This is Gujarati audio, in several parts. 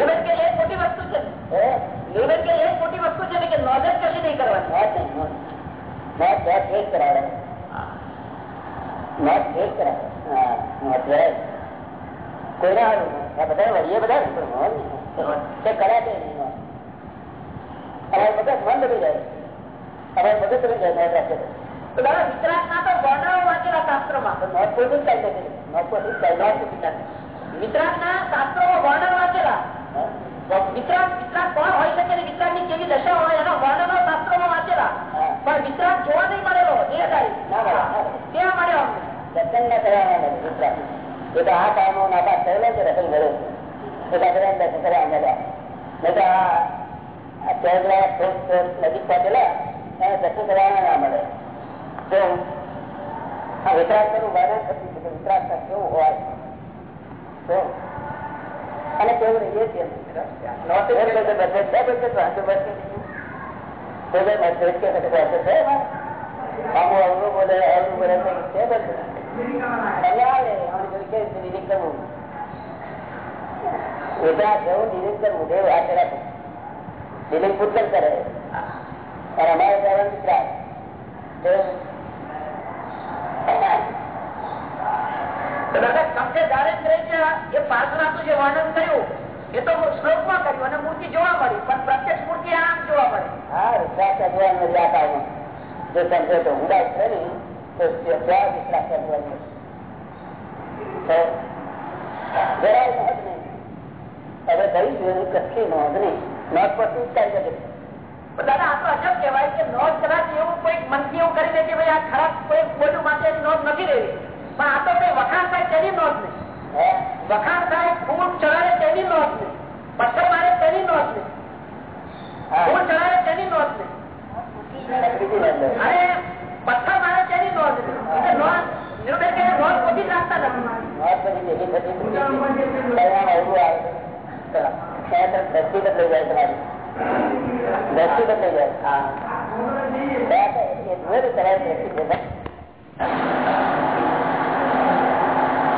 નિર્ભેદ કે એક મોટી વસ્તુ છે? નિર્ભેદ કે એક મોટી વસ્તુ છે કે નોંધ કશી નહીં કરવાની? નોટ નોટ ફેસ કરાવે. નોટ ફેસ કરાવે. હા નોટ જાય કોઈના બધા વળીએ બધા ને પણ નોંધ નહીં. તે કરાતે નહીં મગજ મન બગડી જાય. અમારું મગજ બગડી જાય નોંધ રાખે તો. તો દાદા તો વર્ણનો વાંચેલા શાસ્ત્રોમાં. કોઈ જ કાઢી નથી નોંધ કોઈ જ કોઈ જ કાઢી વિતરાગ ના શાસ્ત્રોમાં વર્ણન વાંચેલા? હા? વિતરાગ વિતરાગ કોણ હોય શકે ને? વિતરાગની કેવી દશા હોય? એના વર્ણનો શાસ્ત્રોમાં વાંચેલા. પણ વિતરાગ જોવા નહીં મળેલો. દેહધારી ના મળે, ના મળે. ત્યાં મળ્યો દર્શન ના કરવાના નથી એ તો આ કામો નાપાસ થયેલો છે રસલ મળ્યો એ તો દર્શન કરવા મળ્યા. નહીં તો આ આ ચૌદરા થોડ થોડ નજીક પહોંચેલા એને દર્શન કરવાના ના મળે. તો આ વિતરાગનું વર્ણન થતું છે કેવું હોય? તો અને કેવું રહીએ છીએ દિલીપ પુસ્તક કરે અને અમારે કહેવાનું વિતરાગ તો તો દાદા તમને દારિદ્ર્ય એ પાર્થનાથનું જે વર્ણન કર્યું એ તો શ્લોકમાં કર્યું અને મૂર્તિ જોવા મળી પણ પ્રત્યક્ષ મૂર્તિ આમ જોવા મળી. હા યાદ આવે જો સમજો તો ઊંડા છે ને તો ત્યાં વિશ્વાસ ભગવાન જરાય નોંધ નહીં. હવે કરી જોયું કશી નોંધ નહીં. નોંધ પર શું કરી શકે દાદા આ તો અજબ કહેવાય કે નોંધ કદાચ એવું કોઈ મનથી એવું કરી દે કે ભાઈ આ ખરાબ કોઈ બોલું માટે નોંધ નથી લેવી પણ આ તો કઈ વખાણ થાય તેની નોંધ નહીં. હે? વખાણ થાય ફૂલ ચડાવે તેની નોંધ નહીં. પથ્થર મારે તેની નોંધ નહીં. હા. ફૂલ ચડાવે તેની નોંધ નહીં. બીજી નોંધ લો. અને પથ્થર મારે તેની નોંધ નહીં. એટલે નોંધ નિર્ણય કે નોંધ ખોટી જ રાખતા નથી. નોંધ પછી ભેગી થતી પરિણામ એવું આવે. ચલો ત્યાં તરફ દ્રષ્ટિ બદલાઈ જાય તમારી. દ્રષ્ટિ બદલાઈ જાય. હા. ત્યાં તો એ જુએ તો તમારી દ્રષ્ટિ બદલાય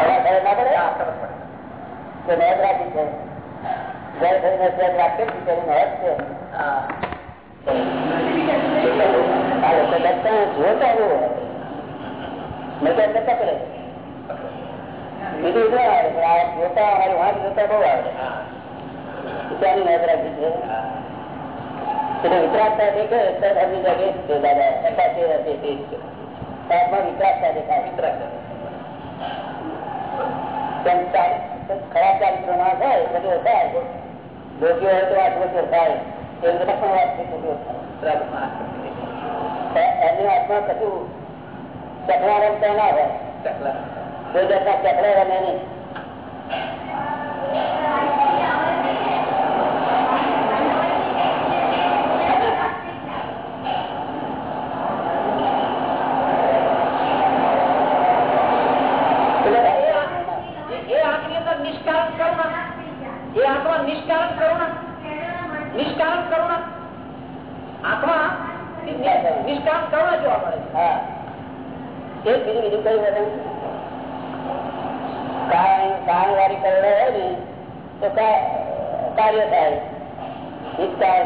હવે ખબર ના પડે કે નોંધ રાખી છે. જય થઈને જોતા તો જોતા બહુ આવે ત્યાંની નોંધ રાખી છે. એટલે વિતરાગતા દેખે તો છે, દાદા એટલા તે હશે, તે જ વિતરાગતા દેખાય. વિતરાગતા ખરાબ ચારિત્રો ના થાય બધું થાય. દોષીઓ હોય તો દોષીઓ થાય. એ બધા પણ વાત છે થાય એમની આત્મા કશું ચકલા રમતા ના હોય. જાતના ચકલા રમે નહીં એ આંખની અંદર નિષ્કારણ કરુણા એ આંખમાં નિષ્કારણ કરુણા નિષ્કારણ કરુણા આંખમાં નિષ્કારણ કરુણા જોવા મળે છે હા એ બીજું બીજું વધે કારણ કારણ વાળી કરોડો હોય ને તો કાર્ય થાય. નિષ્કાર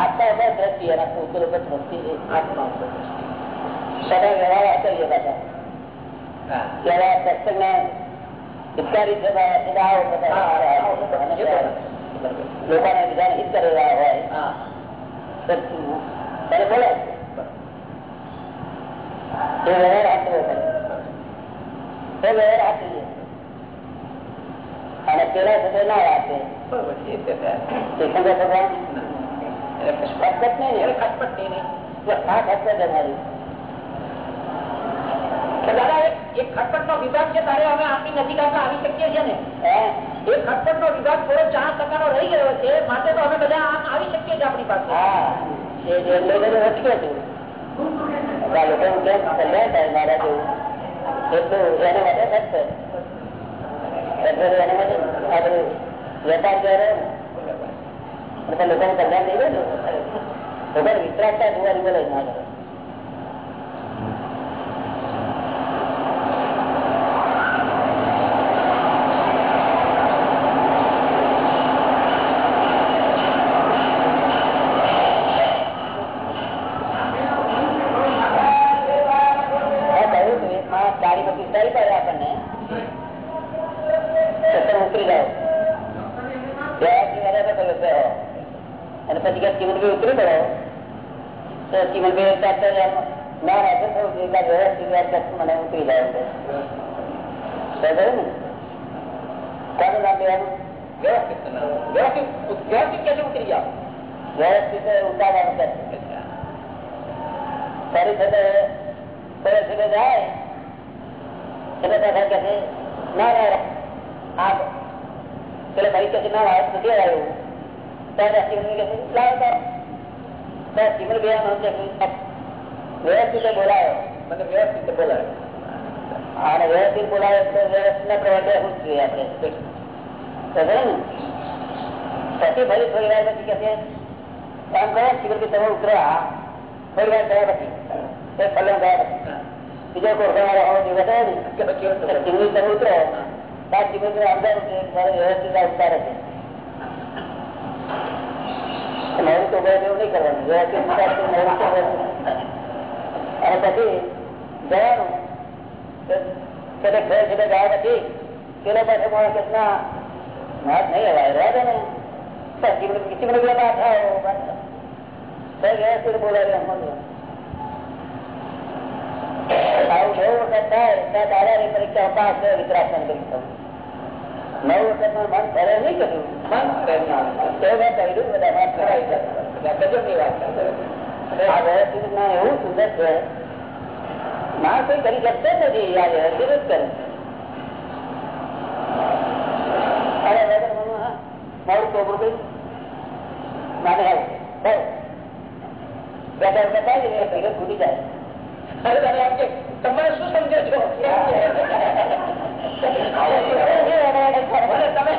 આત્મા ઉપર દ્રષ્ટિ એના પુત્ર ઉપર દ્રષ્ટિ આત્મા ઉપર સદા વ્યવહાર આચરીએ પાછા. ત્યારે સત્સંગના હિતકારી છે બધા આવો બધા આવો લોકોને બીજાને હિત કરેલા હોય. તો તને બોલે એ આચરવો પડે એ વ્યવહાર આચરીએ અને પેલા સુધી ના દાદા એક એક ખટપટ નો વિભાગ છે તારે અમે આપણી નજીક આપણે આવી શકીએ છીએ ને હે એ ખટપટ નો વિભાગ થોડો ચાર ટકા નો રહી ગયો છે માટે તો અમે બધા આમ આવી શકીએ છીએ આપણી પાસે હા એ જે લઈને અટક્યો છું આ લોકોનું કેમ કલ્યાણ થાય મારા જેવું એટલું એને માટે થશે એટલે એને માટે આ બધું વેપાર કરે ને એટલે લોકોનું કલ્યાણ થઈ ગયું ને લોકોને વિતરાગતા જોવાની બોલે ના કરે ઉતારી પડે આપણને તો તમે ઉતરી જાઓ અને પછી ક્યાંક ચીમનભાઈ ઉતરી પડો તો ચીમનભાઈ ટ્રેક્ટર ના રાતે થવું જોઈએ કે વ્યવસ્થિત વાત કરશું મને ઉતરી જાય છે ને કોનું નામ લેવાનું વ્યવસ્થિત વ્યવસ્થિત વ્યવસ્થિત कैसे ઉતરી જાઓ વ્યવસ્થિત ઉતારવાનું કરશે ફરી છે કોઈ છે જાય એટલે પાછા કહે, ના ના આ પેલે કે ના વાત નથી આવ્યું ત્યારે ચીમની કે છે તો. બસ બે વ્યવસ્થિત બોલાયો. મને વ્યવસ્થિત બોલાવે અને વ્યવસ્થિત બોલાવે તો વ્યવસ્થિત પ્રવર્તે જ જોઈએ આપણે? પછી ફરી થોડી વાર પછી કે કરો ચીમની કે તમે ઉતર્યા, થોડી વાર ગયા પછી. એક ગયા પછી. બીજો કોઈ તમારે હોવો જોઈએ બતાવે ને. કે પછી એવું ચીમની તમે ઉતરો બાદ ચીમની અંદર વ્યવસ્થિત ઉતારે છે. નવું તો ભાઈ એવું નહીં કરવાનું. વ્યવસ્થિત ઉતારશું નવું તો અને પછી જવાનું. કે તે ઘરે ગયા પછી પેલો પાસે મળે ના વાત નહીં હવાય રહેવા દે ને. બે ના થાવ બસ. તો વ્યવસ્થિત બોલાવે સમજો આવું નવ વખત થાય, ત્યાં પરીક્ષા થયો વિતરાસન નવ વખત કર્યું, મન એવું સુંદર છે માણસ કોઈ કરી શકતો નથી, આ વ્યવસ્થિત જ કરે. અરે મારું છોકરું કઈ માને આવું બેઠા બેઠા ને ધીરે જાય. અરે દાદા એમ કે તમે શું સમજો છો? એમ કે. ભલે તમે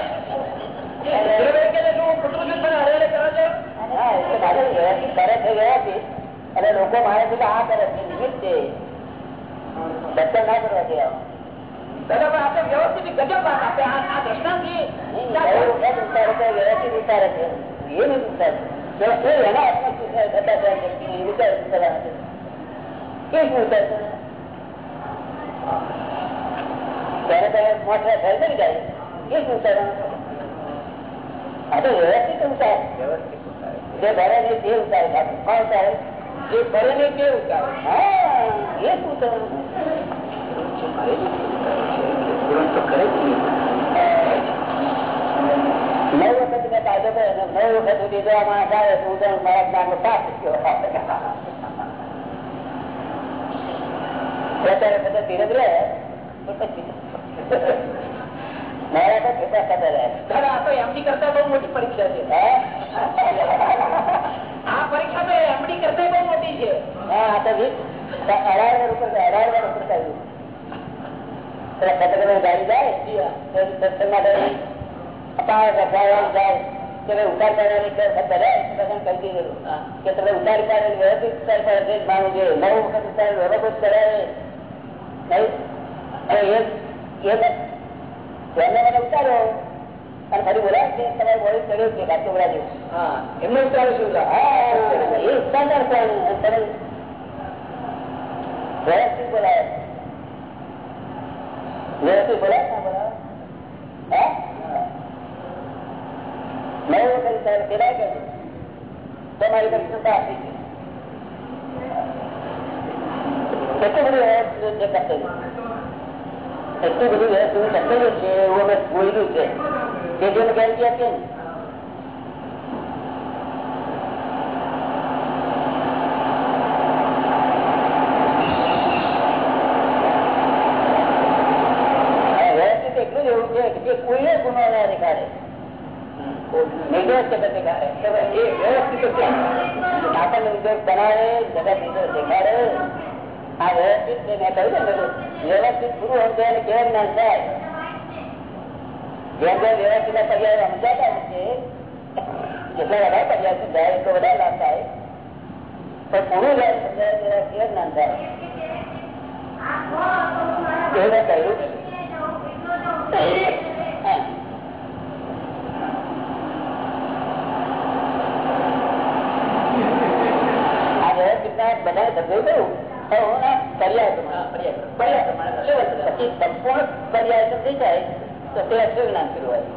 ધીરુભાઈ કહે છે કે હું કૂતરું છું? તમે હરે હરે કરો છો? હા, એટલે દાદા વ્યવસ્થિત કરે છે વ્યવસ્થિત. અને લોકો માને છે કે આ કરે છે નિમિત્ત છે. દર્શન ના કરવા દે આવા. દાદા પણ આપણે વ્યવસ્થિત ગજબ વાત આપે આ આ દ્રષ્ટાંતથી નહીં, બહુ વખત ઉતારે છે, વ્યવસ્થિત ઉતારે છે. એ નથી ઉતારતું. જો કોઈ એના હાથમાં શું થાય, થતા થાય છે, એ ઉતારે છે, ઉતારવાના છે. કેમ શું ઉતારશે? ત્યારે તો મોટા થાય છે ને કાંઈ. કેમ શું ઉતારવાના? આ તો વ્યવસ્થિત ઉતારે. વ્યવસ્થિત ઉતારે. જે ભરે નહીં તે ઉતારે પાછું. કોણ ઉતારે? જે ભરે નહીં તે ઉતારે હા, એ શું ઉતારવાનું? તુરંત તો કરે જ નહીં. નવ વખત મેં કાયદો કર્યો ને નવ વખત સુધી જો આ માણસ આવે તો હું તો મારા જ્ઞાનનો પાસ થયો. અત્યારે બધા ધીરજ રહે? ઉતાર કે તમે ઉતારી પાડે વ્યવસ્થિત ઉતારી પાડે માનવું જોઈએ. નવ વખત ઉતારી વ્યવસ્થિત કરાવે ઉતાર્યો અને ફરી બોલાવે છે તમારે બોલી ચડ્યું છે કાચો બોલા જેવું એમને શું એ કોણ અને તમે વ્યવસ્થિત બોલાવે. વ્યવસ્થિત બોલાવે? ના બોલાવે. હે? નવ ઉતારે પેલા કે તમારી પરીક્ષા આપી છે. એટલું બધું વ્યવસ્થિત જે કર્તવ્ય એટલું બધું વ્યવસ્થિત કર્તવ્ય છે, એવું અમે બોલ્યું છે. કે જે મેં ગેરંટી આપીએ ને છે છે. આપણને નિર્દોષ બનાવે, જગત નિર્દોષ દેખાડે. આ વ્યવસ્થિત છે મેં ને બધું. વ્યવસ્થિત પૂરું સમજાય કેવું થાય? જેમ જેમ વ્યવસ્થિત ના પર્યાય સમજાય ના સંપૂર્ણ પર્યાય થઈ જાય તો તે અક્ષર જ્ઞાન કહેવાય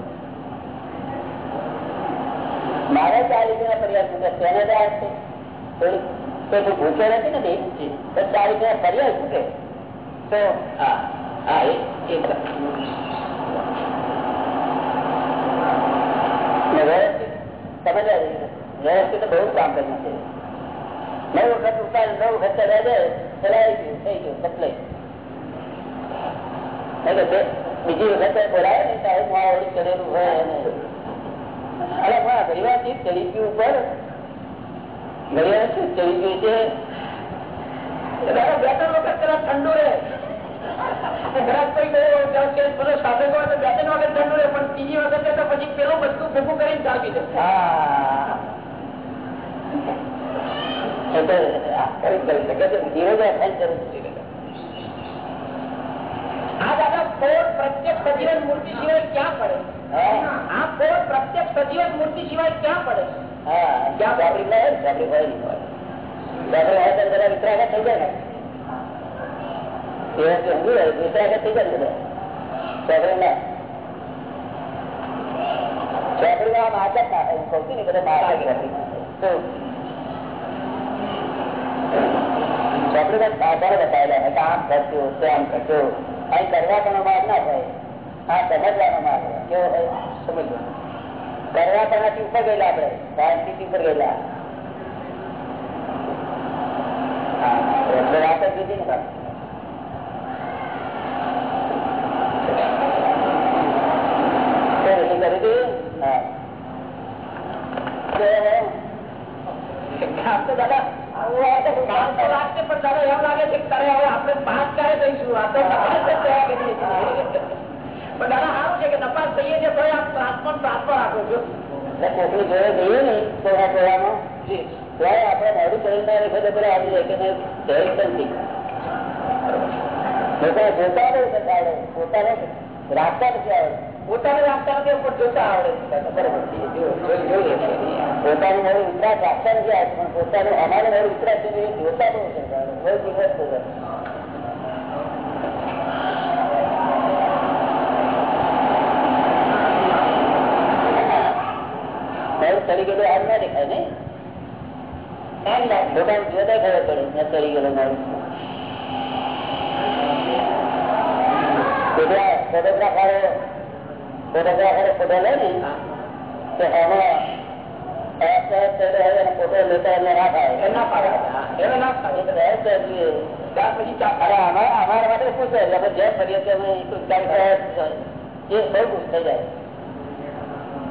મારે ચાલી ગયા પર્યાય છૂટે તેને જાય છે. થોડી ભૂખ્યો નથી નથી તો ચાલી ગયા પર્યાય છૂટે તો હા હા એ ને વ્યવસ્થિત સમજવા જેવું. વ્યવસ્થિત બહુ કામ કર્યું છે. નવ વખત ઉતાર નવ વખત ચડાય જાય ચલાવી ગયું, થઈ ગયું સપ્લાય બીજી વખતે બોલાય ને સાહેબ ઓળી ચડેલું હોય અને પણ ઘણીવાર ચીજ ચડી ગયું ઉપર. ઘણીવાર શું ચડી ગયું છે. બે ત્રણ વખત પેલા ઠંડુ રહે. સાથે બે ત્રણ વખત ઠંડુ રહે, પણ ત્રીજી વખતે તો પછી પેલું બધું ભેગું કરીને ચાલી દે હા એટલે આ કરી કરી શકે છે ધીરજ રાખવાની જરૂર છે આ દાદા કોટ પ્રત્યક્ષ મૂર્તિ સિવાય ક્યાં પડે? આ કોટ પ્રત્યક્ષ સજીવન મૂર્તિ સિવાય ક્યાં પડે? હા ગાબડી ના ગાબડી હોય ગાબડી હોય. તો બધા વિતરાગત થઈ જાય ને. એ સમજી જાય, વિતરાગત થઈ જાય ને બધા. ના. આદત ના ને, ના ગાબડીમાં આધાર બતાવેલા કે આમ થતું, તેમ કરજો. અહીં કરવા પણ માર ના થાય. આ સમજવાનો માર્ગ કેવો હોય? સમજવાનો કરવા તણાથી ઉપર ગયેલા આપણે. સાયન્સ ઉપર ગયેલા. જ જુદી ને બાપ. તો રસી કરી હતી? હા. તો આમ તો દાદા કામ તો લાગશે પણ દાદા એમ લાગે છે કે તારે હવે આપણે પાસ ક્યારે થઈશું આ તો તપાસ જ થયા કરીએ છીએ. પણ દાદા સારું છે કે તપાસ થઈએ છીએ તોય આપ પ્રાર્થના પ્રાર્થના રાખો છો એટલે કોકની જોડે જઈએ ને કોના ટોળામાં, ત્યારે આપણે મોડું કરીને ના રેખે તો પેલા આવી જાય કે નહીં, જરૂર નથી. લોકો જોતા બહુ કરતા આવડે, પોતાને રાખતા નથી જોતા આવડે. પોતાનું મારું દિવસ થયો. મારું ચડી ગયેલું હાલ ના દેખાય ને એમ જોતા ખબર એ બહુ થઈ જાય.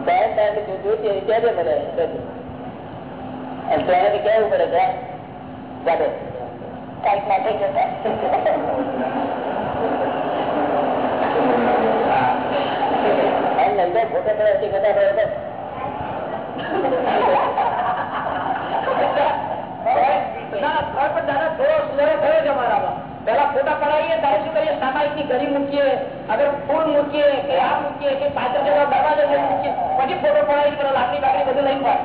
ત્યારે ત્યારે જોયું ત્યારે મળે બધું. અને ત્યારે કેવું પડે કે અમારામાં. પેલા ફોટા પડાવીએ, ત્યારે શું કરીએ? સામાયિકની ઘડી મૂકીએ અગર ફૂલ મૂકીએ, કે આ મૂકીએ, કે પાછળ દરવાજા મૂકીએ. પછી ફોટો પડાવી લાકડી બાકડી બધું લઈને પડે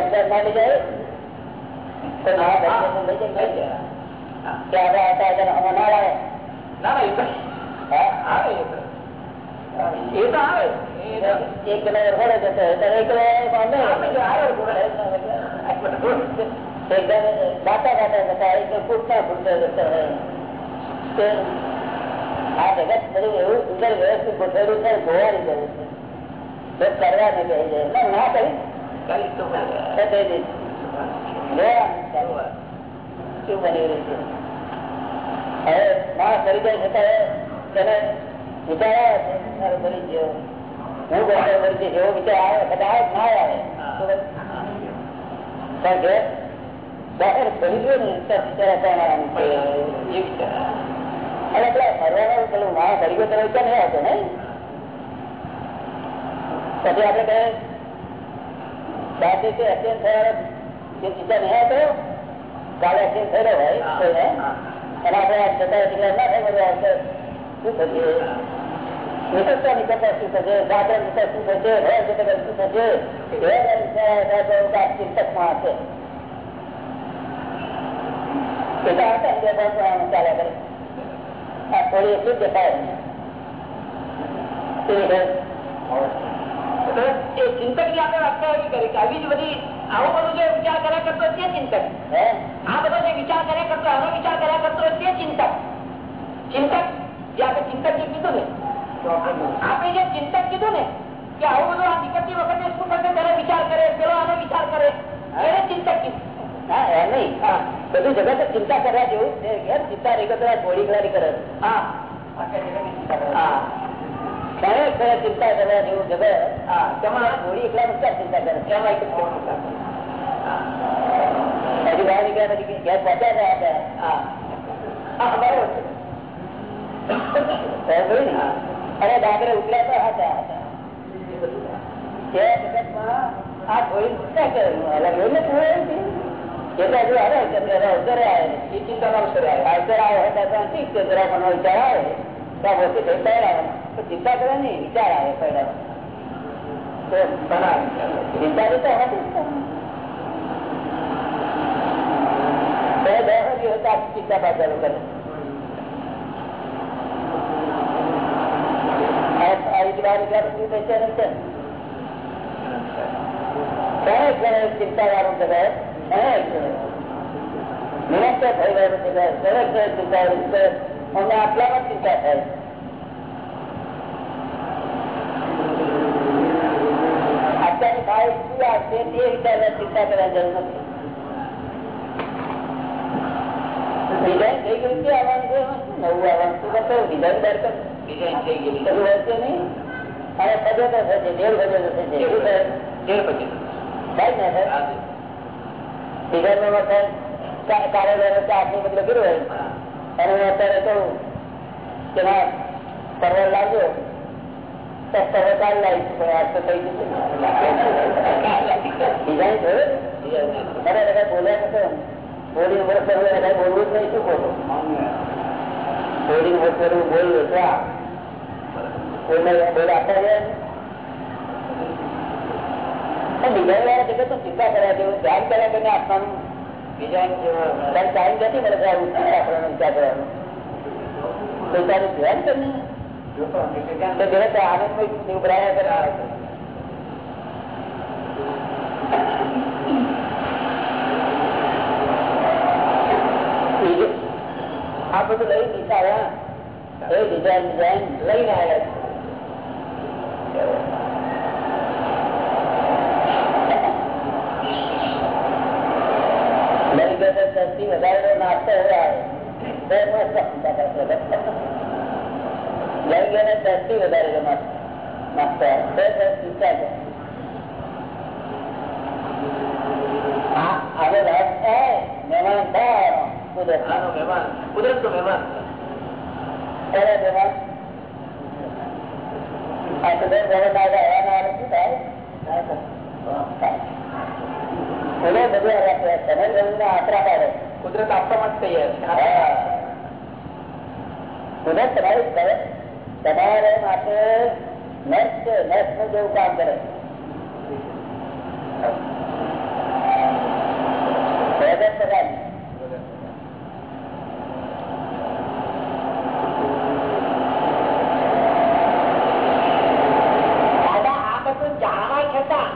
દક્ષા ફાટી જાય તો ના દક્ષા થઈ જાય કે આપણે હતા એટલે આ જગત છે ના કરી હવે તેને અને પેલા ફરવાનો પેલું માણસ ફરી ગયો તમે વિચાર નહીં કહે સાથે તે એક્સિડન્ટ થયા જે વિચાર નહીં આવતો કાલે એક્સિડન્ટ થયેલો હોય કોઈને અને આપણે આ જતા ના થાય બધું શું થશે નિકટતા નિકટતા શું થશે જાગરણ નિકટ શું થશે ભય જતા શું થશે આ ચિંતકમાં હશે એટલા હતા ને બે ચાલ્યા કરે આ થોડી એટલું દેખાય એ ચિંતકની આપણે વ્યાખ્યા એવી કરી કે આવી જ બધી આવો બધું જે વિચાર કર્યા કરતો તે ચિંતક. આ બધો જે વિચાર કર્યા કરતો આનો વિચાર કર્યા કરતો તે ચિંતક. ચિંતક જે આપણે ચિંતક જે કીધું ને આપણે જે ચિંતક કીધું ને કે આવું બધું આ નીકળતી વખતે શું થશે ત્યારે વિચાર કરે પેલો આનો વિચાર કરે એને ચિંતક કીધું. હા એ નહીં. હા. બધું જગત ચિંતા કર્યા જેવું ચિંતા રેગતરા ઘણી કરે. હા. હા. ખરે ખરે ચિંતા કરવા જેવું જગત. તમારા થોડી એકલા મુક્તા ચિંતા કરે. કેમ જ હજી બહાર નીકળ્યા પછી ઘેર પહોંચ્યા રહ્યા હતા હા. બરાબર દાદરે ઉતર્યા તો હતા. હતા જગતમાં આ થોડી ચિંતા કરે. અલગ એવું નથી. એટલે હજુ આવે અવસરે આવે એ ચિંતાના અવસરે આવે. અવસર આવે હતા ઠીક છે જરા પણ વિચાર આવે. ત્યાં ઓછી થઈ પહેરાવે તો ચિંતા કરે નહીં વિચાર આવે પહેરાવે તો બનાવે ચિંતા તો હતી જ ને. બે દસ દિવસ આ ચિંતા પાછળ કરે આ- આ રીતે બહાર નીકળ્યા પછી થઈ છે ને છે. ઘણે ઘણે ચિંતા વાળું જગત ઘણે ઘણે નિરંતર થઈ ગયેલું જગત ઘણે ઘણે ચિંતા વાળું જગત અમને આટલામાં જ ચિંતા થાય અત્યારની આવશે તે વિચારવા ચિંતા કરવા જરૂર નથી. ડિઝાઇન થઈ ગયું છે આવવાનું છે નવું આવવાનું શું કરતો ડિઝાઇન બાર કર ડિઝાઇન થઈ ગયેલી બધું વધશે નહીં? અને પદે તો થશે ડેઢ પદે તો થશે શું થાય? તેર પછી થાય? ને વખત કાર્યલય આટલું બધું કર્યું હોય? અને અત્યારે કહું કે ના લાગ્યો. તો સર્વર લાવીશ શું બોલો ચિંતા કર્યા જેવું ધ્યાન કર્યા કરીને આપવાનું ટાઈમ નથી કે આવું ચિંતા કરવાનો વિચાર તો તારું ધ્યાન કરીને તો જગત આનંદમય ઉભરાયા કરે બીજું? આ બધું લઈ નિશાળ્યા એ ડિઝાઇન ડિઝાઇન લઈને આવ્યા છે. વધારે નાસ્તો હવે આવે બે મસ્ત ચિંતા કરતો હતો. લઈ ગયો સસ્તી વધારે કરે. આ હવે રસ છે મહેમાન થાય. કુદરત મહેમાન. કુદરત નો મહેમાન? ત્યારે મહેમાન આ કુદરત હવે ના આવે આવે શું થાય? બધું રાખે તમે જમીન આશરા પાડે. કુદરત આપવા માટે તૈયાર છે. કુદરત તમારી કરે. તમારે માટે નર્સ છે નર્સનું જેવું કામ કરે પગારની. દાદા આ બધું જાણવા છતાં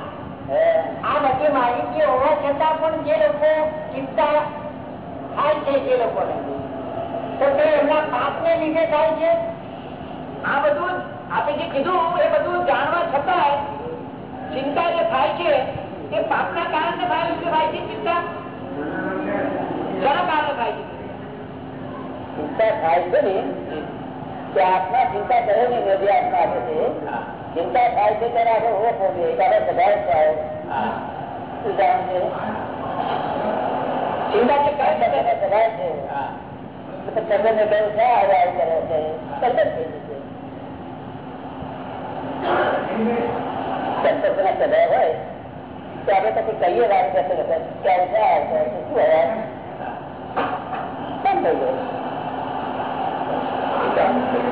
હે. આ બધી માહિતી હોવા છતાં પણ જે લોકો ચિંતા થાય છે જે લોકોને તો તે એમના પાપને લીધે થાય છે આ બધું આપણે જે કીધું એ બધું જાણવા છતાંય ચિંતા જે થાય છે એ પાપના કારણે થાય છે થાય છે ચિંતા શેના કારણે થાય છે ચિંતા થાય છે આત્મા ચિંતા કરે ને નદી આત્મા આપે છે ચિંતા થાય છે ત્યારે આપણે ઓળખવો જોઈએ. કે આપણે બધા થાય. શું કારણ છે? ચિંતા છે. બધા બધા કહ્યું છે આવું આવું કરે છે. તરત થઈ જશે સંતોષના સ્વભાવ હોય. તો આપણે પછી કહીએ વાત કરશે ક્યાં છે છે શું હોય બંધ થઈ જાય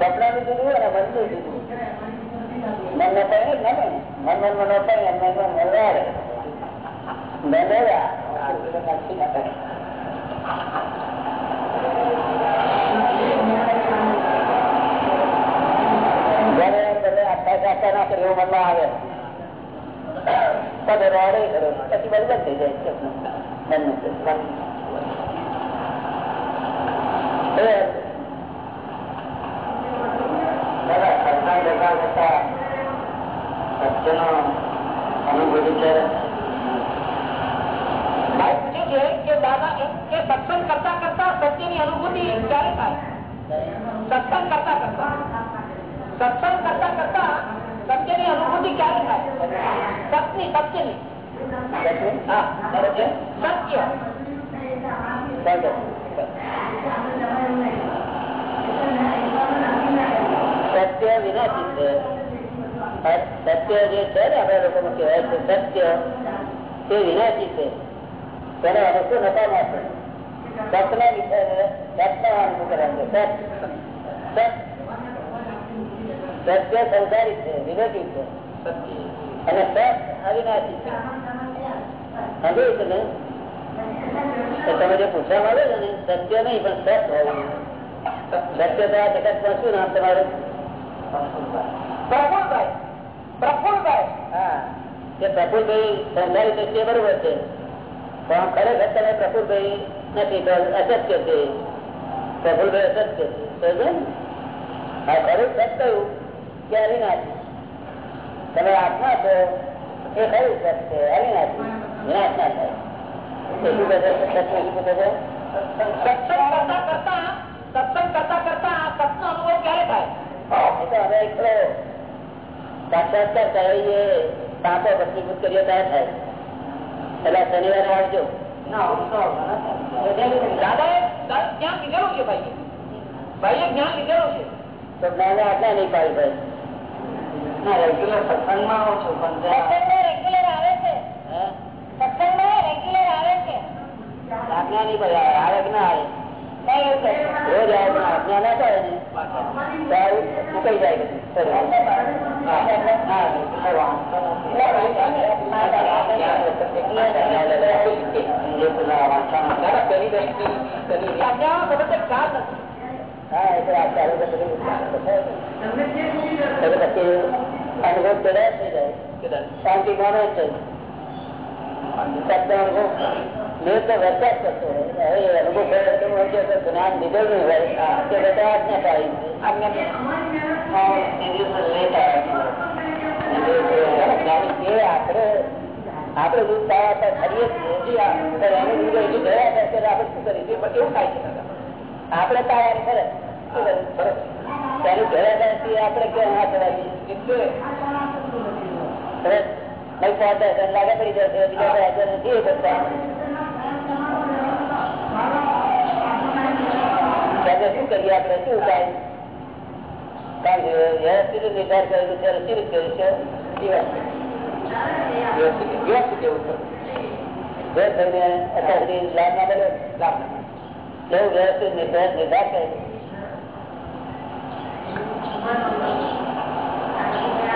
સપનાનું જુદું અને મનનું જુદું મન ને પડે ને મન મન મન પડે મન મન મન મેળવ્યા આવે. પછી બરોબર થઈ જાય. મનનું. અનુભૂતિ છે. ભાઈ પૂછે છે કે દાદા કે સત્સંગ કરતા કરતા સત્યની અનુભૂતિ ક્યારે થાય? સત્સંગ કરતા કરતા. સત્સંગ કરતા કરતા સત્યની અનુભૂતિ ક્યારે થાય? સત્યની સત્યની. સત્ય? સત્ય વિનાશી છે. સત્ય જે છે ને આપણા લોકો કહેવાય છે સત્ય, તે વિનાશી છે. તેને અનુકૂળ નતા માટે સતના વિશે સતના અનુકૂળ કરે છે સત. સત્ય સંસારી છે વિરોધી છે. અને સત અવિનાશી છે. સમજ્યું છે ને? તમે જે પૂછવા માંગો ને, સત્ય નહીં, પણ સત હોવું સત્ય તો આ જગતમાં શું નામ તમારું? પ્રફુલભાઈ એ પ્રફુલભાઈ સંસારી દ્રષ્ટિએ તમે પ્રફુલભાઈ છે પ્રફુલભાઈ અસત્ય છે સમજો કે છે સત્સંગ કરતા કરતા સત્સંગ કરતા કરતા આ સતનો અનુભવ ક્યારે થાય એ તો હવે એકલો સાક્ષાત્કાર કરાવીએ પાપો ભસ્મીભૂત કરીએ ત્યાં થાય એટલે શનિવારે આવજો દાદાએ જ્ઞાન લીધેલું છે ભાઈ ભાઈએ જ્ઞાન લીધેલું છે તો જ્ઞાને આજ્ઞા નહીં પાડી ભાઈ ના રેગ્યુલર સત્સંગમાં આવું છું પણ સત્સંગમાં રેગ્યુલર આવે છે હે? સત્સંગમાં રેગ્યુલર આવે છે આજ્ઞા નહીં પાડી આવે કે ના આવે કઈ એવું છે રોજ આવે પણ આજ્ઞા ના પાડે ને તો આવું મુકાઈ જાય બધું. સરસ. હા, હા, દાદા પેલી દ્રષ્ટિ પેલી આજ્ઞામાં બાબતે ખ્યાલ નથી હા, એ તો આ ચાલુ છે બધું. એટલે પછી અનુભવ પેલા થઈ જાય શાંતિ માનો છે શબ્દ અનુભવ મેં તો વરસાદ કરતો હોય. જ્ઞાની એ આપણે આપણે દૂધ પાવા ખરીએ છીએ એનું દૂધ હજી ગયા હતા આપણે શું કરીએ છીએ પણ એવું થાય છે. આપણે પાવાની ફરજ શું કરીએ? ફરજ. ત્યારે ગયા ત્યારથી આપણે કેમ ફરજ. નહીં લાગે પડી જશે બીજા કરીએ આપણે શું ઉપાય કારણ કે વ્યવસ્થિત નિર્ધાર કરેલું છે રસીદ કર્યું છે. વ્યવસ્થિત એવું છે થઈને અત્યાર સુધી લાભ ના મળ્યો લાભ એવું વ્યવસ્થિત નિર્ધાર નિર્ધાર કરેલું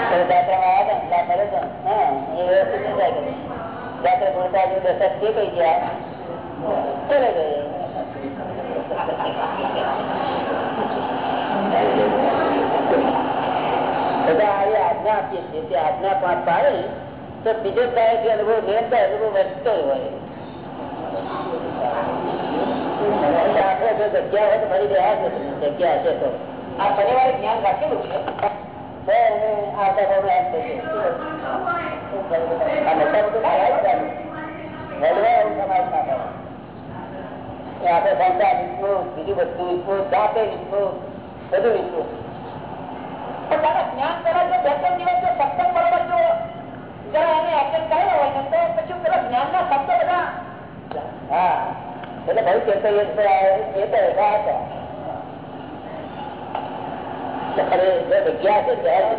તો દાંતરામાં આવ્યા હતા ને, લાભ મળ્યો હતો ને. હા એ વ્યવસ્થિત નિર્ધાર કર્યો. દાંતરે ગુણતા જો દશક જે કઈ ગયા ચલે ગયે. બીજો થાય અનુભવ નિરંતર અનુભવ વધતો હોય. આપણે જો જગ્યા હોય તો ફરી રહ્યા છે. જગ્યા હશે તો. આ શનિવારે જ્ઞાન રાખેલું છે? તો એને આવતા ભાવને એમ થશે આ મોટા મોટું થાય જ ચાલુ. વડવા એવું સમાજ ના થાય. એ આપણે બીજું બધું વિશ્વું, જાતે વિશ્વું, બધું વિશ્વું. જ્ઞાન પેલા જો બે ત્રણ દિવસ જો સત્સંગ બરોબર જો જરા એને એટેન્ડ કરેલો હોય તો પછી પેલા જ્ઞાનના શબ્દ બધા હા. એટલે બહુ ચેતવ્ય એ તો એવા હતા. એટલે ખરે જગ્યા છે ત્યારે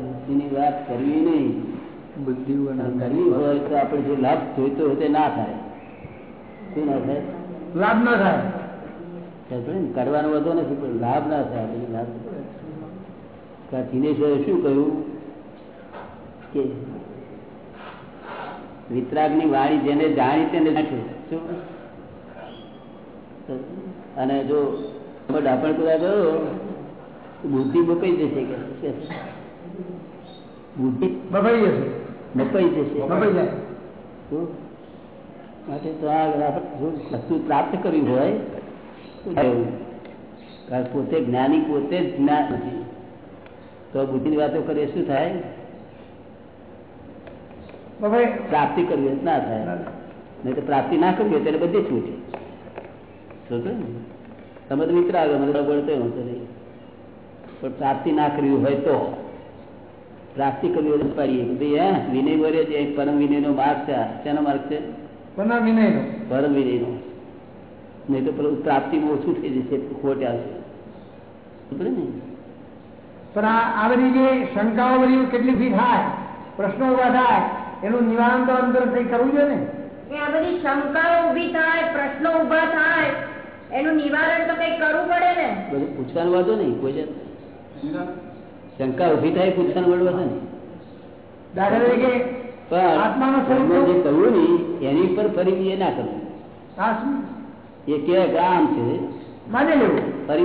બુદ્ધિની વાત કરવી નહીં. બુદ્ધિ કરવી હોય તો આપણે જે લાભ જોઈતો હોય તે ના થાય. શું ના થાય? લાભ ન થાય. સમજ્યો વધુ નથી પણ લાભ ના થાય લાભ શું કહ્યું? કે વિતરાગની વાણી જેને જાણી તેને નાખ્યું અને જો ડાપણ કરવા ગયો બુદ્ધિ બપાઈ જશે કે? બુદ્ધિ બપાઈ જશે. બપાઈ જશે. બપાઈ જાય? માટે વસ્તુ પ્રાપ્ત કરવી હોય પોતે જ્ઞાની પોતે જ જ્ઞાન નથી. તો બુદ્ધિની વાતો કરીએ શું થાય? પ્રાપ્તિ કરવી ના થાય. નહીં તો પ્રાપ્તિ ના કરવી હોય ત્યારે બધી છૂટી. ને? તમે તો મિત્ર આવ્યો મને બરાબર તો નહીં. પણ પ્રાપ્તિ ના કરવી હોય તો. પ્રાપ્તિ કરવી હોય પાડીએ કે ભાઈ હા વિનય વરે જે પરમ વિનયનો માર્ગ છે. શેનો માર્ગ છે? બના વિનયનો પરમ વિનયનો નહીં તો પ્રાપ્તિ ઓછું થઈ જશે ખોટ આવશે. ને પણ આ બધી જે શંકાઓ બધી કેટલી ફી થાય પ્રશ્નો ઊભા થાય એનું નિવારણ તો અંદર કઈ કરવું જોઈએ ને? આ બધી શંકાઓ ઊભી થાય પ્રશ્નો ઊભા થાય એનું નિવારણ તો કઈ કરવું પડે ને? બધું પૂછવાનું વાંધો નહીં કોઈ શંકા ઊભી થાય પૂછવાનું વાંધો નહીં દાખલા તરીકે આત્માનું સ્વરૂપ જે કહ્યું ને એની પર ફરી એ ના કરવું એ કેવા ગામ છે. માની લેવું. ફરી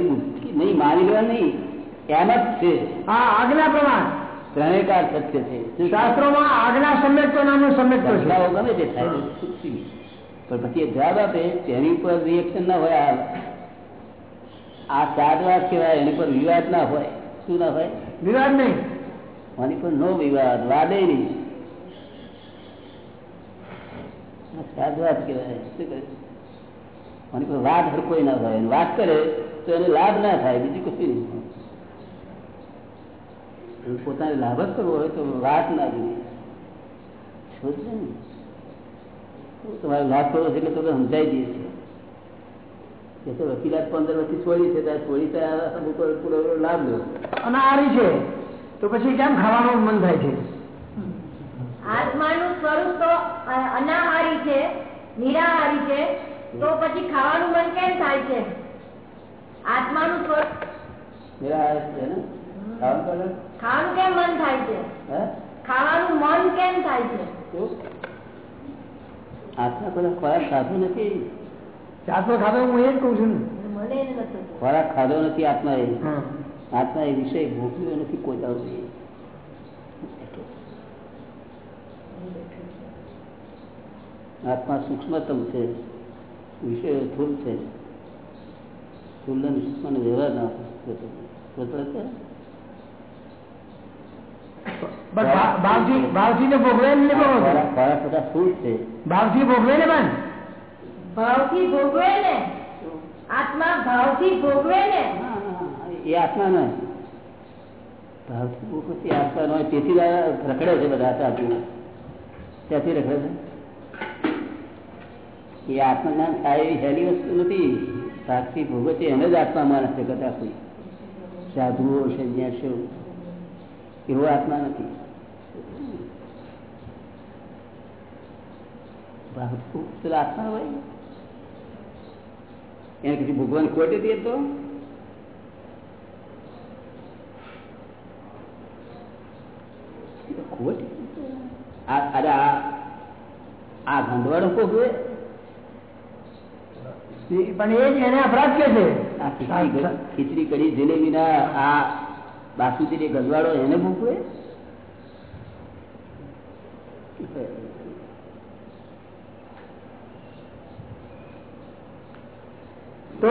નહીં માની લેવા નહીં. એમ જ છે. હા આજ્ઞા પ્રમાણ. ત્રણેકાર સત્ય છે. શાસ્ત્રોમાં આજ્ઞા સમ્યક્ત નામનું સમ્યક્ત ગમે તે થાય. પણ પછી જવાબ આપે તેની ઉપર રિએક્શન ના હોય આ સાત વાત કહેવાય એની પર વિવાદ ના હોય. શું ના હોય? વિવાદ નહીં. આની પર નો વિવાદ વાદે નહીં. આ વાત કહેવાય હરકોઈ ના થાય. વાત કરે તો એને લાભ ના થાય, બીજું કશું નહીં પોતાને લાભ જ કરવો હોય તો વાત ના જોઈએ. ને? તમારે લાભ કરવો છે એટલે તમે સમજાઈ દઈએ છીએ. કે તો વકીલાત પંદર વર્ષથી છોડી છે, ત્યારે છોડી ત્યાં પૂરો લાભ લો. અને અનાહારી છે તો પછી કેમ ખાવાનું મન થાય છે? આત્માનું સ્વરૂપ તો અનાહારી છે નિરાહારી છે તો પછી ખાવાનું મન કેમ થાય છે? આત્માનું સ્વરૂપ. નિરાહાર છે ને? ખાવાનું કેમ મન થાય છે? ખાવાનું મન કેમ થાય છે? આત્મા કોઈ ખોરાક ખાધો નથી? આત્મા ખાધો હું એ જ કઉ છું. ખોરાક ખાધો નથી આત્મા એ આત્મા એ વિષય ભોગવ્યો નથી કોઈ દાડો બી. આત્મા સૂક્ષ્મતમ છે વિષય સ્થૂલ છે. સ્થૂલ અને સૂક્ષ્મ વ્યવહાર ના આત્મા ભાવથી ભોગવે એ આત્મા ન તેથી રખડે છે બધા સાધુ ત્યાંથી રખડે છે? એ આત્મજ્ઞાન થાય એવી સહેલી વસ્તુ નથી. સાક્ષી ભોગવે છે એને જ આત્મા માણસ છે કથા કોઈ. સાધુઓ સંન્યાસીઓ એવો આત્મા નથી. આત્મા હોય. એને કીધું ભગવાન ખોટી દે તો? ખોટી? અરે આ ગંધવાડો ભોગવે પણ એ જ એને અપરાધ કે છે. ખીચડી ગ- જલેબી ના આ બાસુદી ગજવાડો એને મૂકવે તો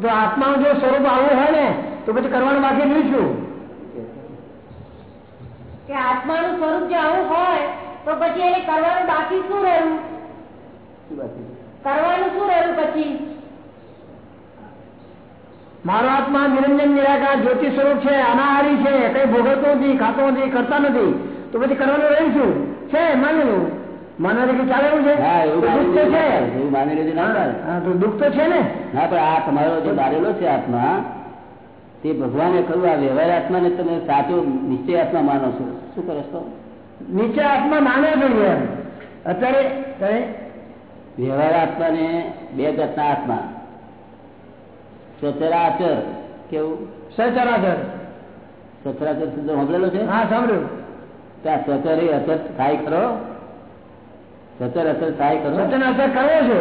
જો આત્માનું જો સ્વરૂપ આવું હોય ને તો પછી કરવાનું બાકી નહીં શું? કે આત્માનું સ્વરૂપ જે આવું હોય તો પછી એને કરવાનું બાકી શું રહ્યું? કરવાનું શું રહ્યું પછી? મારો આત્મા નિરંજન નિરાકાર જ્યોતિ સ્વરૂપ છે અનાહારી છે કઈ ભોગવતો નથી ખાતો નથી કરતા નથી. તો પછી કરવાનું રહ્યું શું? છે ચાલે એવું માની દુઃખ તો છે. ના. હા તો દુઃખ તો છે ને? ના પણ આ તમારો જે મારેલો છે આત્મા તે ભગવાને કહ્યું આ વ્યવહાર આત્માને તમે સાચો નિશ્ચય આત્મા માનો છો. શું કરો છો? નીચે આત્મા માને જોઈએ એમ. અત્યારે અત્યારે વ્યવહાર આત્માને બે જાતના આત્મા. સચરાચર કેવું? સચરાચર. સચરાચર શબ્દ સાંભળેલો છે? હા સાંભળ્યું. ત્યાં સચર એ અસર થાય ખરો? સચર અસર થાય ખરો? સચન અસર કરવો છે.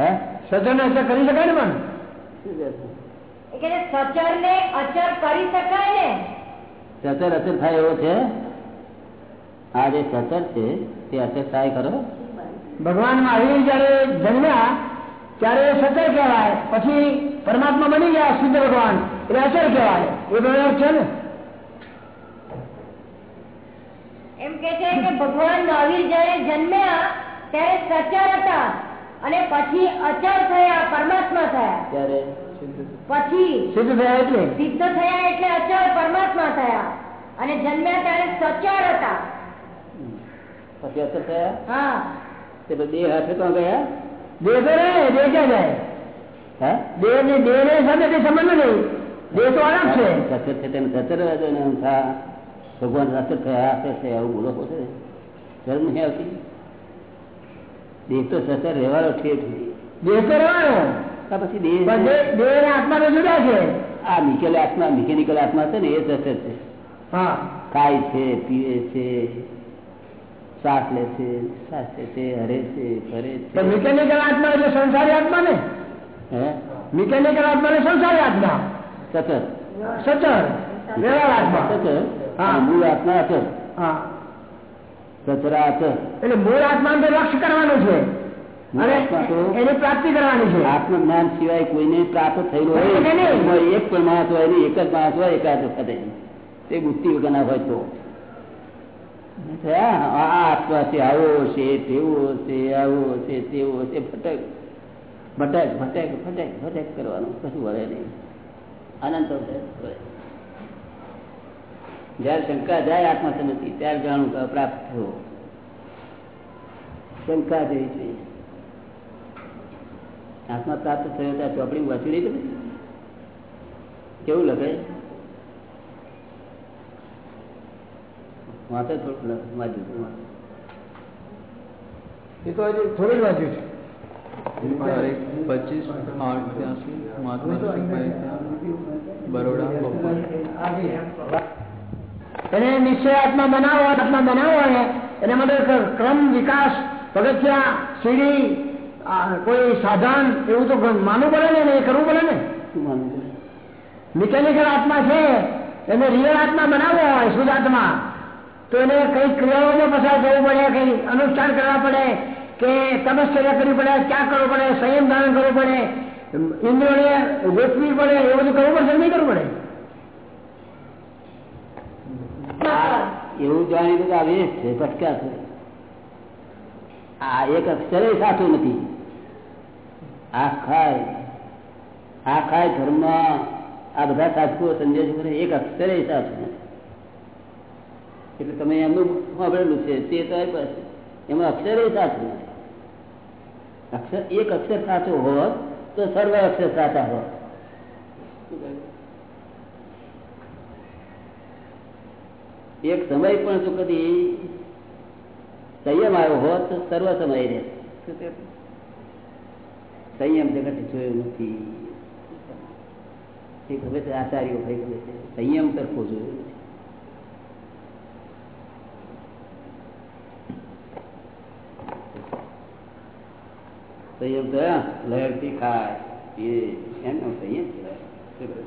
હે? સચન અસર કરી શકાય ને પણ? સચર ને અચર કરી શકાય ને. સચર અસર થાય એવો છે? આ જે સચર છે તે અસર થાય ખરો ભગવાન મહાવીર જયારે જન્મ્યા ત્યારે એ સચર કહેવાય. પછી પરમાત્મા બની ગયા શુદ્ધ ભગવાન. એટલે અસર કહેવાય. એ બરાબર છે ને. એમ કે છે કે ભગવાન મહાવીર જયારે જન્મ્યા ત્યારે સચર હતા. અને પછી અચર થયા પરમાત્મા થયા. ત્યારે પછી સિદ્ધ થયા એટલે? સિદ્ધ થયા એટલે અચર પરમાત્મા થયા. અને જન્મ્યા ત્યારે સચર હતા. પછી અસર થયા? હા. તે દેહ હાથે તો ગયા? દેહ તો રે દેહ ક્યાં જાય? હા? દેહ ને દેહ ને સાથે તે સંબંધ નહીં દેહ તો અલગ છે. સચર છે તેને સચર રહેજો ને ભગવાન અસર થયા અસર છે આવું બોલો છો ને શરમ નહીં આવતી? દેહ તો સચર રહેવાનો ઠેઠ દેહ તો રહેવાનો. પછી દેહ દેહ ને આત્મા તો જુદા છે. આ મિકેલ આત્મા મિકેનિકલ આત્મા છે ને એ સચર છે. હા. ખાય છે પીવે છે. શ્વાસ લે છે શ્વાસ લે છે હરે છે ફરે છે. મિકેનિકલ આત્મા એટલે સંસારી આત્મા ને? હે? મિકેનિકલ આત્મા એટલે સંસારી આત્મા? સચર સચર વ્યવહાર આત્મા. સચર હા. મૂળ આત્મા અચર હા. સચરા અચર એટલે મૂળ આત્માને તો લક્ષ્ય કરવાનું છે. આત્મા એની પ્રાપ્તિ કરવાની છે. આત્મજ્ઞાન સિવાય કોઈને પ્રાપ્ત થયેલું હોય. એક પણ નહીં એક જ હોય એકાદ વખતે. તે બુદ્ધિ વગરના હોય તો. આ આ આત્મા છે આવો છે, તેવો છે, આવો છે, તેવો છે. ભટક ભટક ભટક ભટક ભટક કરવાનું કશું વળે નહીં. અનંત. જયારે શંકા જાય નથી ત્યારે જાણું પ્રાપ્ત થયો શંકા જેવી છે. આત્મા પ્રાપ્ત થયો ત્યાં ચોપડી તમે કેવું લખે? વાંચે થોડું વાંચ્યું વાંચો. એ તો હજી થોડું જ વાંચ્યું છે. તારીખ પચીસ આઠ ત્યાંસી મહાત્મા સુખભાઈ બરોડા એને નિશ્ચય આત્મા બનાવો આત્મા બનાવો ને એના માટે ક્રમ વિકાસ પગથિયા સીડી કોઈ સાધન એવું તો માનવું પડે ને એ કરવું પડે ને? મિકેનિકલ આત્મા છે. એને રિયલ આત્મા બનાવવો હોય શુદ્ધ આત્મા. તો એને કઈ ક્રિયાઓમાં પસાર થવું પડે, કઈ અનુષ્ઠાન કરવા પડે, કે તપશ્ચર્યા કરવી પડે ત્યાગ કરવો પડે, સંયમ ધારણ કરવું પડે ઇન્દ્રિયોને ગોઠવી પડે, એ બધું કરવું પડશે નહીં કરવું પડે? એવું જાણી તો વેશ છે ભટકા છે. આ એક અક્ષરે સાચું નથી. આ ખાય આ ખાય ધર્મ, આ બધા સાધુઓ સંદેશ એક અક્ષરે સાચું નથી. એટલે તમે એમનું સાંભળેલું છે, તે તો એ એમાં અક્ષરે સાચું અક્ષર, એક અક્ષર સાચો હોત તો સર્વ અક્ષર સાચા હોત. એક સમય પણ જો કદી સંયમ આવ્યો હોત તો સર્વ સમય રહે? સંયમ જગત જોયું નથી. એ આચાર્યો ભાઈ સંયમ તરફો જોયું નથી. સંયમ હા, લહેરથી ખાય. એ એનો સંયમ કહેવાય.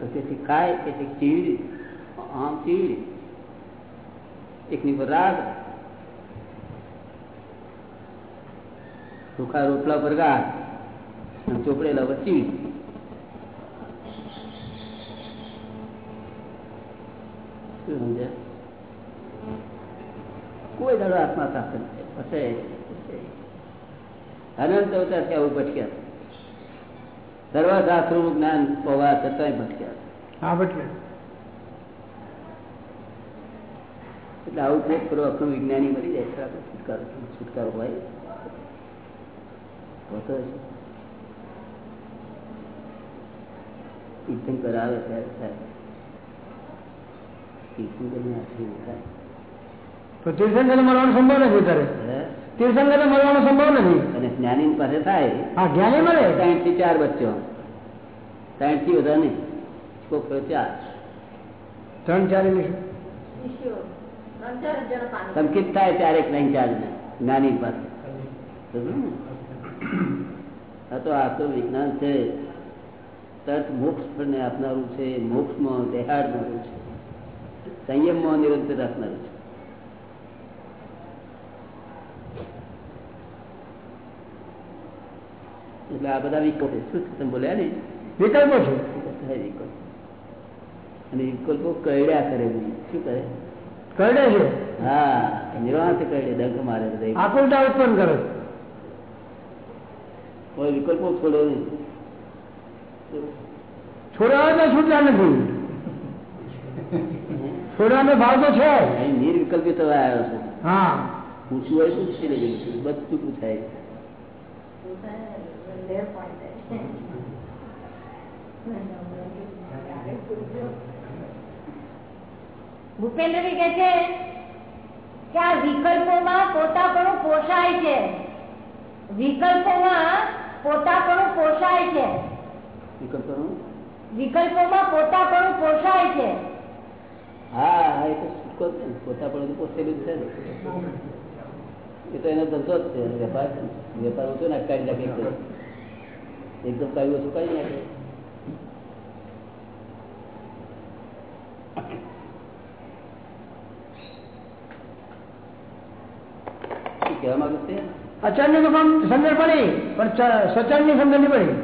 તો તેથી ખાય એટલે ચીડી. આમ ચીડી. એકની પર રાગ. સુખા રોટલા પર ગાઢ. ચોપડેલા પર ચીડ. શું સમજ્યા? કોઈ દાડો આત્મા પછી અનંત અવતારથી આવું ભટક્યા. સર્વશાસ્ત્રોનું જ્ઞાન હોવા છતાંય ભટક્યા. એટલે આવું કોઈ કરો આપણું વિજ્ઞાની મળી જાય છુટકારો છુટકારો હોય. હોતો હશે. તીર્થંકર આવે ત્યારે થાય તીર્થંકરની આખરી થાય તો તીર્થંકર મળવાનો સંભવ નથી તારે? તીર્થંકર મળવાનો સંભવ નથી? અને જ્ઞાની પાસે થાય. હા જ્ઞાની મળે. ત્રણથી ચાર બચ્ચો. ત્રણથી વધારે નહીં. છોકરો ચાર. ત્રણ ચાર મિનિટ શિષ્યો ત્રણ ચાર જણ પાણી સંકિત થાય ત્યારે ત્રણ ચાર ને? જ્ઞાની પાસે. સમજ્યું આ તો વિજ્ઞાન છે. તત મોક્ષ ને આપનારું છે મોક્ષમાં દેહાડનારું છે. સંયમમાં નિરંતર રાખનાર છે. એટલે આ બધા વિકલ્પો છે. શું તમે બોલ્યા ને? વિકલ્પો છે. થાય અને વિકલ્પો કરડ્યા કરે. શું કરે? કરડે છે. હા નિર્વાણ કરડે ડંક મારે. આકુલતા ઉત્પન્ન કરે. કોઈ વિકલ્પો છોડે નહીં. છોડવા તો છૂટલા નથી. છોડવાનો ભાવ તો છે. અહીં નિર્વિકલ્પી થવા આવ્યો છે. હા. પૂછવું હોય શું પૂછી લેજો બધું પૂછાય. ભૂપેન્દ્રભાઈ કે છે કે આ વિકલ્પોમાં પોતાપણું પોષાય છે. વિકલ્પોમાં પોતાપણું પોષાય છે. વિકલ્પોમાં પોતાપણું પોષાય છે. હા એ તો છૂટકો જ ને પોતા પણ પોસેલું જ છે ને. એ તો એનો ધંધો જ છે. વેપાર વેપાર ઓછો ને અટકાવી નાખે એકદમ. કાઢ્યું ઓછું કાઢી નાખે. કહેવા માંગુ છે? અચળની સમજણ પડી પણ સચળની સમજણ નહીં પડી.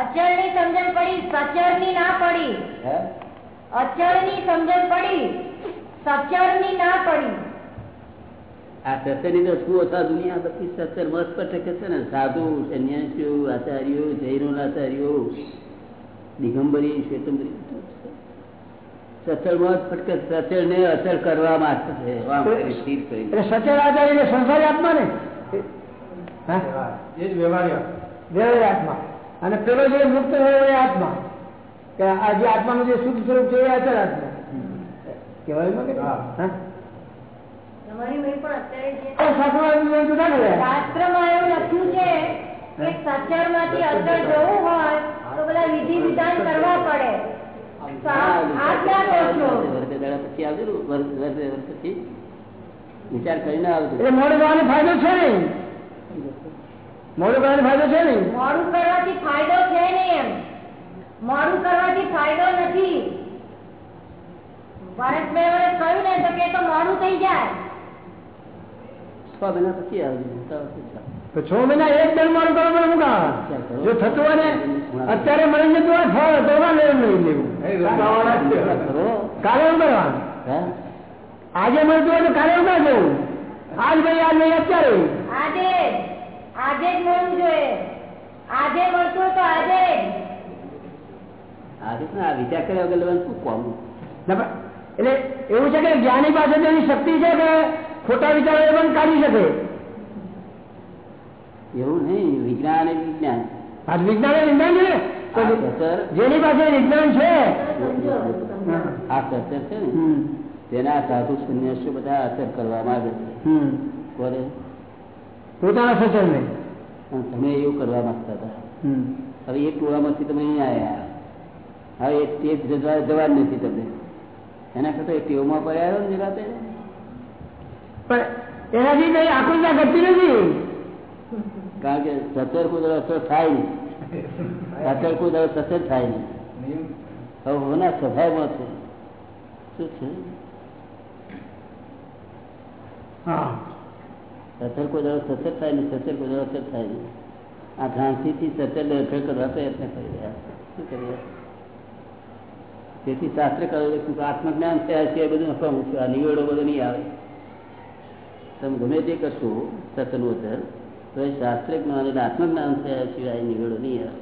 અચળની સમજણ પડી સચળની ના પડી. હે અચળની સમજણ પડી સચળની ના પડી. આ તો શું દુનિયા બધી છે ને? સાધુ સન્યાસીઓ આચાર્યો જૈનો આચાર્યો દિગંબરી શ્વેતંબરી સચળ મત ફટકે સચળ ને અચળ કરવા માટે છે. સચળ આચાર્ય એટલે સંસારી આત્મા ને? હા? એ જ વ્યવહાર. વ્યવહાર આત્મા. અને પેલો જે મુક્ત થયો એ આત્મા. કે આ જે આત્માનું જે શુદ્ધ સ્વરૂપ છે એ અચળ આત્મા. કહેવાય એમાં કે? હા. હા? તમારી મેં પણ અત્યારે જે તો શાસ્ત્રમાં એવું ને શાસ્ત્રમાં એવું લખ્યું છે કે માંથી અચળ જવું હોય તો બધા વિધિ વિધાન કરવા પડે. ને, વિચાર કરીને આવજો. મોડું કરવાનો ફાયદો છે ને મોડું કરવાનો ફાયદો છે ને મોડું કરવાથી ફાયદો છે નહીં એમ. મોડું કરવાથી ફાયદો નથી. વર્ષ બે વર્ષ કહ્યું ને તો કે તો મોડું થઈ જાય. છ મહિના પછી તો છે? એક દર મારું કરવા કામ જો થતું હોય ને અત્યારે મળી જતું હોય ફળ તો લેવું નહીં લેવું? કાલે કરવાનું આજે મળતું હોય તો કાલે ના જવું આજ ભાઈ આજ નહીં અત્યારે? આજે આજે જ મળવું જોઈએ. આજે મળતું હોય તો આજે. આ વિચાર કર્યા વગર લેવાનું શું કોમ? એટલે એવું છે કે જ્ઞાની પાસે એની શક્તિ છે કે ખોટા વિચારો એ પણ કાઢી શકે. એવું નહીં વિજ્ઞાન એ વિજ્ઞાન. આજ વિજ્ઞાન એ વિજ્ઞાન છે આ જેની પાસે વિજ્ઞાન છે. આ સત્તર છે ને? તેના સાધુ સંન્યાસીઓ બધા અસર કરવામાં આવે છે. પોતાના સચન તમે એવું કરવા માંગતા હતા. હવે એ ટોળામાંથી તમે અહીંયા આવ્યા. હવે એ તે જવા જવા જ નથી તમને. એના કરતા ટેવમાં પડ્યા ને રાતે પણ એનાથી કઈ આકૃતા ઘટતી નથી. કારણ કે સતર કુદર અસર થાય નહીં. સતર કુદર સતર થાય નહીં. હવે હોના સ્વભાવમાં છે. શું છે? હા. સત્તર કુદર સતર થાય ને સત્તર કુદર અસર થાય નહીં. આ ભ્રાંતિથી સતત અસર કરવા પ્રયત્ન કરી રહ્યા શું કરી રહ્યા છે? તેથી શાસ્ત્ર કહ્યું આત્મજ્ઞાન થયા છે બધું નફાનું છું આ નિવેડો બધો નહીં આવે. તમે ગમે તે કરશો સત્યનું તો એ શાસ્ત્ર જ્ઞાન એટલે આત્મજ્ઞાન થયા સિવાય નિવેડો નહીં આવે.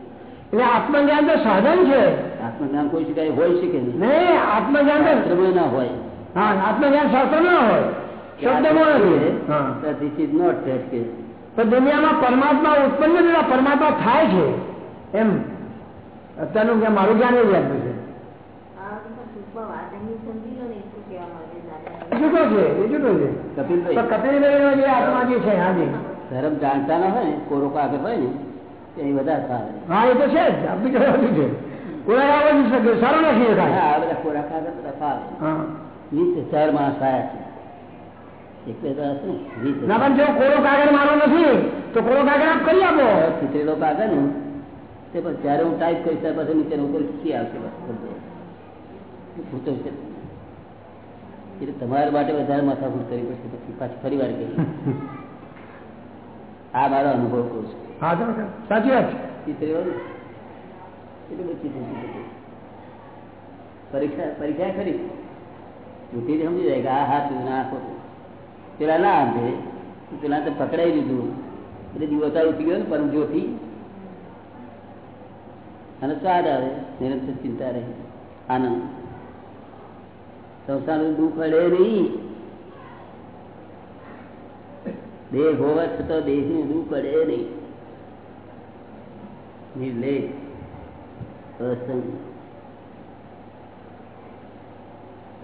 એટલે આત્મજ્ઞાન તો સાધન છે. આત્મજ્ઞાન કોઈ શકાય હોય શકે નહીં. નહીં આત્મજ્ઞાન શાસ્ત્રમાં ના હોય. હા આત્મજ્ઞાન શાસ્ત્ર ના હોય. શબ્દમાં નથી. ધીસ ઇઝ નોટ ધેટ તો દુનિયામાં પરમાત્મા ઉત્પન્ન થતા પરમાત્મા થાય છે. એમ. અત્યારનું મારું જ્ઞાન એ જુદો છે એ જુદો છે તો કપિલભાઈ કપિલભાઈનો જે આત્મા જે છે હાજી ધર્મ જાણતા ના હોય ને કોરો કાગળ હોય ને એ વધારે સારું હા એ તો છે જ આ બીજું છે. કોઈ આવવા જ શકે સારું નથી હા બધા કોરા કાગળ બધા ફાવે વીસ હજાર માણસ આવ્યા છે. એટલે તો હશે ને વીસ ના પણ જો કોરો કાગળ મારો નથી તો કોરો કાગળ આપ કરી આપો. ચીતરેલો કાગળ ને તે પછી જ્યારે હું ટાઈપ કરીશ ત્યાર પછી નીચે ઉપર ખીચી આવશે બસ. ભૂતો છે. એટલે તમારા માટે વધારે માથાકૂટ કરવી પડશે પછી પાછી ફરી વાર કહી આ મારો અનુભવ કહું છું. હા સાચી વાત. એટલે ચિત્ર પરીક્ષા પરીક્ષા કરી બુદ્ધિ સમજી જાય કે આ હાથ ના આ ખોટું. પેલા ના આંધે પેલા તો પકડાઈ લીધું. એટલે દિવસ ઉઠી ગયો ને પરમ જ્યોતિ અને સ્વાદ આવે નિરંતર ચિંતા રહી. આનંદ. સંસારનું દુઃખ અડે નહીં. દેહ હોવા છતાં દેહનું દુઃખ અડે નહીં. અસંગ.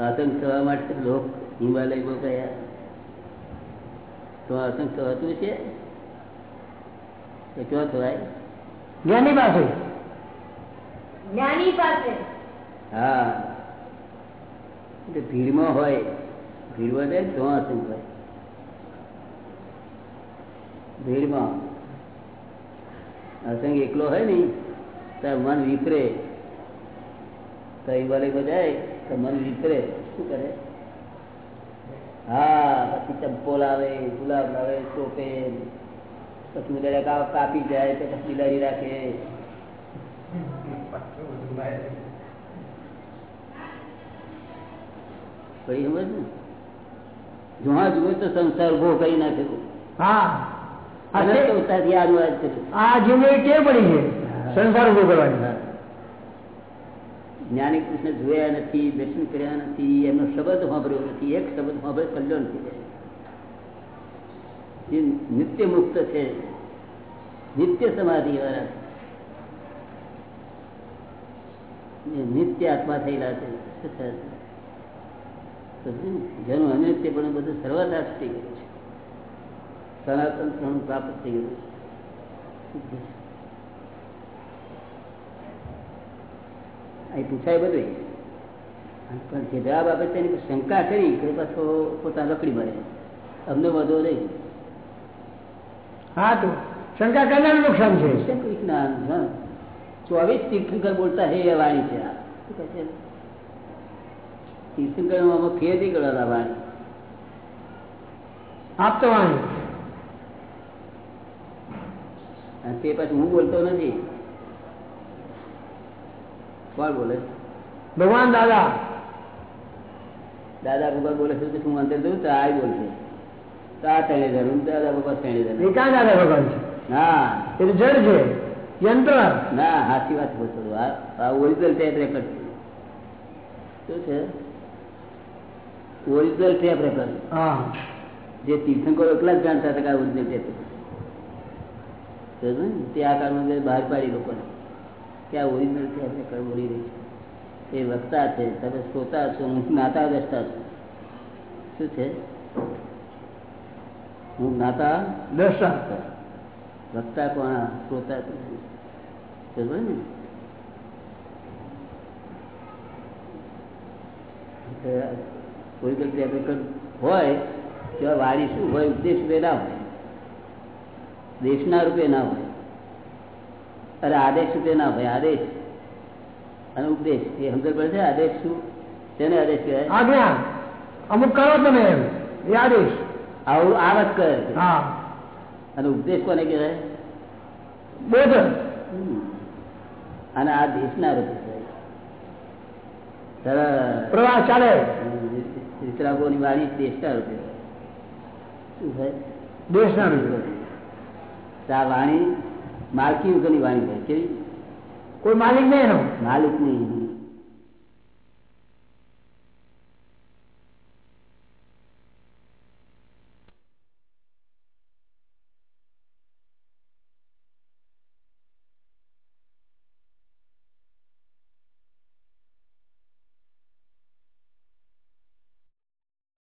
આતંક થવા માટે લોક હિમાલયમાં ગયા. તો આતંક થવાતું છે? તો ક્યાં થવાય? જ્ઞાની પાસે. જ્ઞાની પાસે. હા. ભીડમાં હોય, ભીડમાં જાય તો હોય. ભીડમાં. અસંગ એકલો હોય ને, તાર મન વિપરે તો હિમાલયમાં જાય તો મન વિપરે શું કરે? હા, પછી ચંપો લાવે, ગુલાબ લાવે ચોપે પછી કાપી જાય, તો પછી બિલાડી રાખે. પડી સમજ ને જોવા જુઓ તો સંસાર ઊભો કરી નાખે હા. જ્ઞાની કૃષ્ણ જોયા નથી દર્શન કર્યા નથી એમનો શબ્દ નથી એક શબ્દ કલ્યાણ થઈ જાય એ નિત્ય મુક્ત છે. નિત્ય સમાધિ વાળા. નિત્ય આત્મા થયેલા છે શું થાય છે? સમજ્યું ને? જેનું અનિત્ય પણ બધું સર્વદાસ થઈ ગયું છે સનાતન ધર્મ પ્રાપ્ત થઈ ગયું છે અહીં પૂછાય બધું પણ જે જવાબ આપે છે એની શંકા કરી કે પાછો પોતા લકડી મળે અમને વધુ નહીં હા તો શંકા કરનાર નુકસાન છે જ્ઞાન. ચોવીસ તીર્થંકર બોલતા હે એ વાણી છે આ શું કહે છે વાણી તે પછી હું બોલતો નથી. કોણ બોલે? ભગવાન દાદા. દાદા ભગવાન બોલે છે હું અંદર જઉં તો આ બોલશે. તો આ ત્રણે ધરું દાદા ભગવાન ત્રણે ધરું દાદા ભગવાન છે? ના એ તો જળ છે. યંત્ર. ના સાચી વાત બોલતો. આ આ ઓરિજિનલ ટેપ રેકર્ડ શું છે? ઓરિજિનલ ટેપ રેકોર્ડ હા. જે તીર્થંકરો એટલા જ જાણતા હતા કે આ ઓરિજિનલ ટેપ તે. આ કાળમાં બહાર પાડી લોકોને કે આ ઓરિજિનલ ટેપ રેકોર્ડ બોલી રહી છે. એ વક્તા છે તમે શ્રોતા છો હું જ્ઞાતા દ્રષ્ટા છું. શું છે? હું જ્ઞાતા દ્રષ્ટા વક્તા કોણ? શ્રોતા છું. ને? કોઈ કોઈ ટેપ હોય તો વાણી શું હોય ઉપદેશ રૂપે ના હોય. દેશના રૂપે ના હોય. અરે આદેશ રૂપે ના હોય આદેશ. અને ઉપદેશ એ સમજણ પડે છે? આદેશ શું? તેને આદેશ કહેવાય. આજ્ઞા. અમુક કરો તમે એમ. એ આદેશ. આવું આ વાત કરે હા. અને ઉપદેશ કોને કહેવાય? બોધન. અને આ દેશના રૂપે છે પ્રવાસ ચાલે. વિતરાગોની વાણી દેશના રૂપે. દેશના રૂપે આ વાણી માલકી વગરની વાણી હોય કેવી? કોઈ માલિક નહીં માલિક નહીં